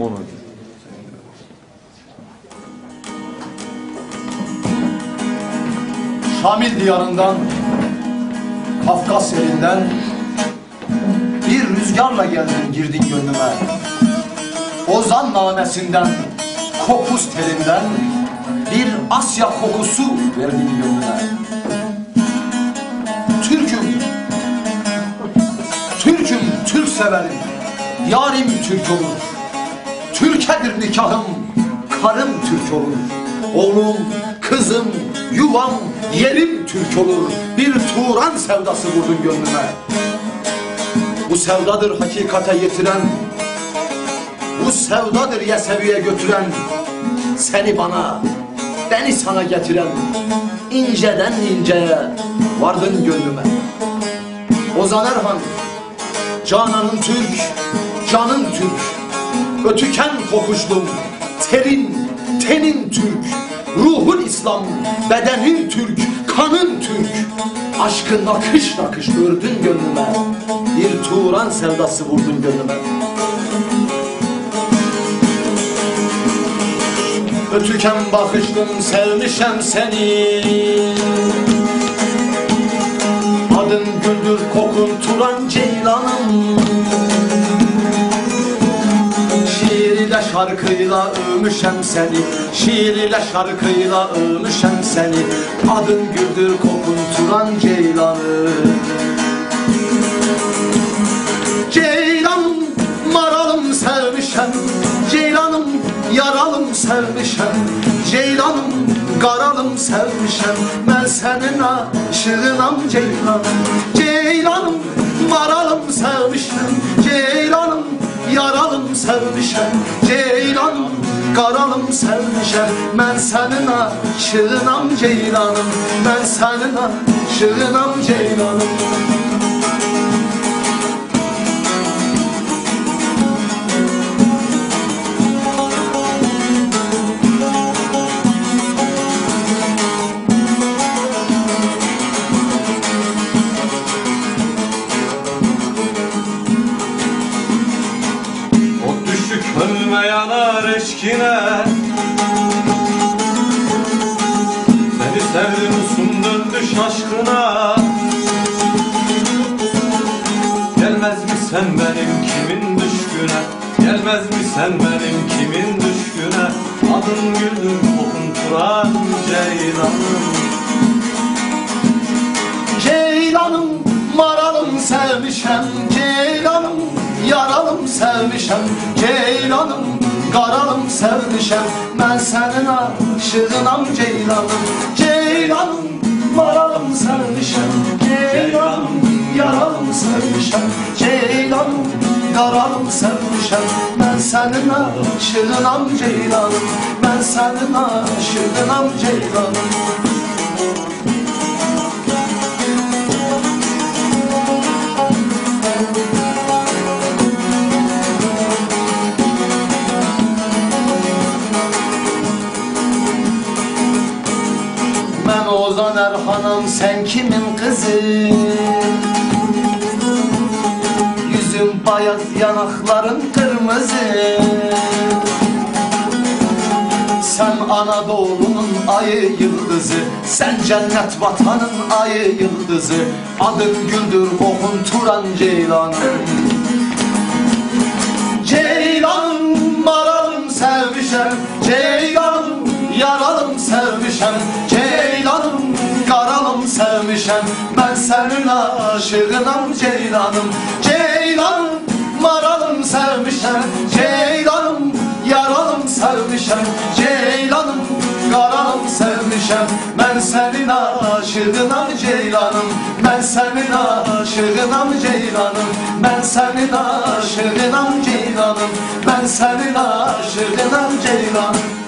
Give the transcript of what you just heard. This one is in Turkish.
Mono. Şamil diyarından, Kafkas elinden bir rüzgarla geldin girdin gönlüme. Ozan namesinden, kopuz telinden bir Asya kokusu verdin gönlüme. Türk'üm, Türk'üm, Türk severim, yarim Türk olur. Türkedir nikahım, karım Türk olur. Oğlum, kızım, yuvam, yerim Türk olur. Bir Turan sevdası vurdun gönlüme. Bu sevdadır hakikate yetiren, bu sevdadır Yesevi'ye götüren, seni bana, beni sana getiren, inceden inceye vardın gönlüme. Ozan Erhan, Canan'ın Türk, canın Türk. Ötüken kokuşlum, terin, tenin Türk. Ruhun İslam, bedenin Türk, kanın Türk. Aşkın nakış nakış ördün gönlüme. Bir Turan sevdası vurdun gönlüme. Ötüken bakışlım, sevmişem seni. Adın güldür kokun Turan Ceylanım şarkıyla övmüşem seni. Şiir ile şarkıyla övmüşem seni. Adın güldür kokun Turan Ceylanım Ceylanım maralım sevmişem. Ceylanım yaralım sevmişem. Ceylanım qaralım sevmişem. Ben senin aşığınam Ceylanım. Ceylanım maralım sevmişem. Ceylanım yaralım sevmişem Ceylanım qaralım sevmişem Ben senin aşığınam Ceylanım Ben senin aşığınam Ceylanım önüme yanar eşkine. Seni sevdim usun döndü şaşkına Gelmez mi sen benim kimin düşküne? Gelmez mi sen benim kimin düşküne? Adın güldür kokun Turan Ceylanım. Ceylanım maralım sevmişem yaralım sevmişem. Ceylanım qaralım sevmişem. Ben senin aşığınam Ceylanım. Ceylanım maralım sevmişem. Ceylanım yaralım sevmişem. Ceylanım qaralım sevmişem. Ben senin aşığınam Ceylanım. Ben senin aşığınam Ceylanım Ozan Erhan'ım sen kimin kızı? Yüzün bayaz yanakların kırmızı. Sen Anadolu'nun ayı yıldızı Sen cennet vatanın ayı yıldızı. Adın güldür kokun Turan Ceylanım. Ceylanım maralım sevmişem. Ceylanım yaralım sevmişem senin aşığınam Ceylanım. Ceylanım maralım sevmişem. Ceylanım yaralım sevmişem. Ceylanım qaralım sevmişem. Ben senin aşığınam Ceylanım. Ben senin aşığınam Ceylanım. Ben senin aşığınam Ceylanım. Ben senin aşığınam Ceylanım